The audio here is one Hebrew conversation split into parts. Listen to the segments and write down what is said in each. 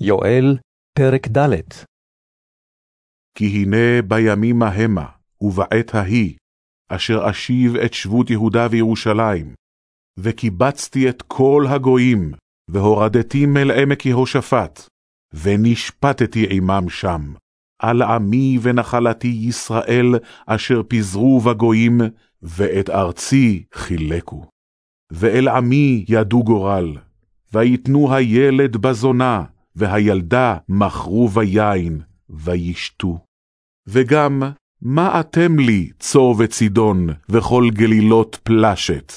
יואל, פרק ד' כי הנה בימים ההמה, ובעת ההיא, אשר אשיב את שבות יהודה וירושלים, וקיבצתי את כל הגויים, והורדתים אל עמק יהושפט, ונשפטתי עמם שם, על עמי ונחלתי ישראל, אשר פיזרו בגויים, ואת ארצי חילקו. ואל עמי ידו גורל, ויתנו הילד בזונה, והילדה מכרו ביין, וישתו. וגם, מה אתם לי, צור וצידון, וכל גלילות פלשת?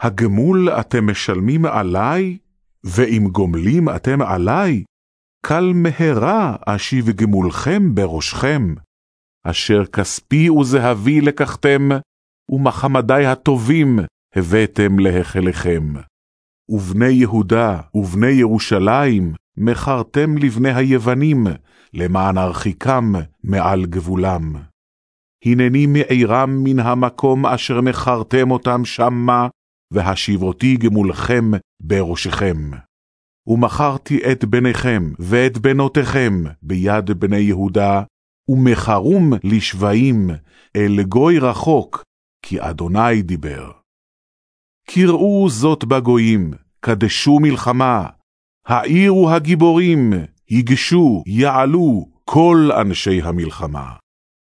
הגמול אתם משלמים עלי, ואם גומלים אתם עלי, קל מהרה אשיב גמולכם בראשכם. אשר כספי וזהבי לקחתם, ומחמדי הטובים הבאתם להיכליכם. ובני יהודה ובני ירושלים מכרתם לבני היוונים, למען הרחיקם מעל גבולם. הנני מעירם מן המקום אשר מכרתם אותם שמה, והשיבותי גמולכם בראשכם. ומכרתי את בניכם ואת בנותיכם ביד בני יהודה, ומכרום לשבעים אל גוי רחוק, כי אדוני דיבר. קראו זאת בגויים, קדשו מלחמה, העירו הגיבורים, היגשו, יעלו, כל אנשי המלחמה.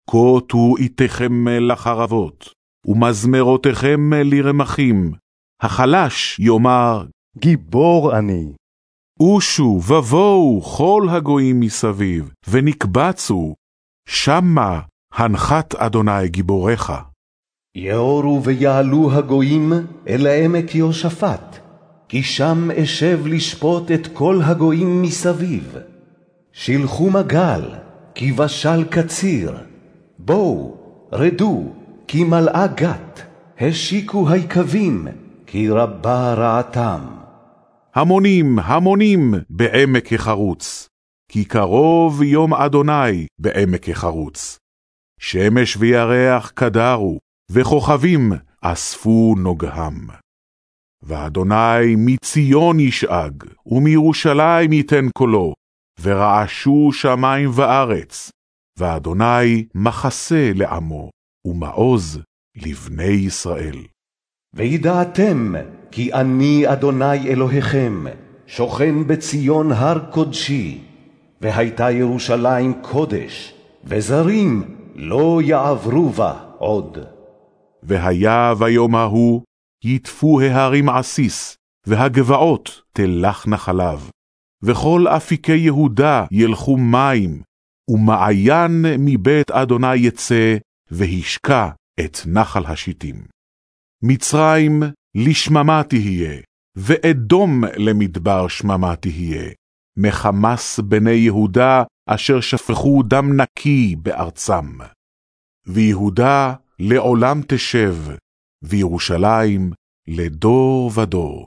כותו איתכם לחרבות, ומזמרותיכם לרמחים. החלש יאמר, גיבור אני. אושו ובואו כל הגויים מסביב, ונקבצו, שמה הנחת אדוני גיבוריך. יאורו ויעלו הגויים אל עמק יהושפט, כי שם אשב לשפוט את כל הגויים מסביב. שילחו מגל, כי בשל קציר. בואו, רדו, כי מלאה גת. השיקו היקבים, כי רבה רעתם. המונים, המונים, בעמק החרוץ, כי קרוב יום אדוני בעמק החרוץ. שמש וירח קדרו, וכוכבים אספו נוגהם. ואדוני מציון ישאג, ומירושלים ייתן קולו, ורעשו שמים וארץ, ואדוני מחסה לעמו, ומעוז לבני ישראל. וידעתם כי אני אדוני אלוהיכם, שוכן בציון הר קודשי, והייתה ירושלים קודש, וזרים לא יעברו בה עוד. והיה ביום ההוא, יטפו ההרים עסיס, והגבעות תלכנה חלב. וכל אפיקי יהודה ילכו מים, ומעיין מבית אדוני יצא, והשקע את נחל השיטים. מצרים לשממה תהיה, ואדום למדבר שממה תהיה, מחמס בני יהודה, אשר שפכו דם נקי בארצם. ויהודה לעולם תשב, וירושלים לדור ודור.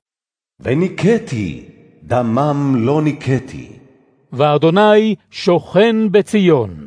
וניקטי, דמם לא ניקטי. ואדוני שוכן בציון.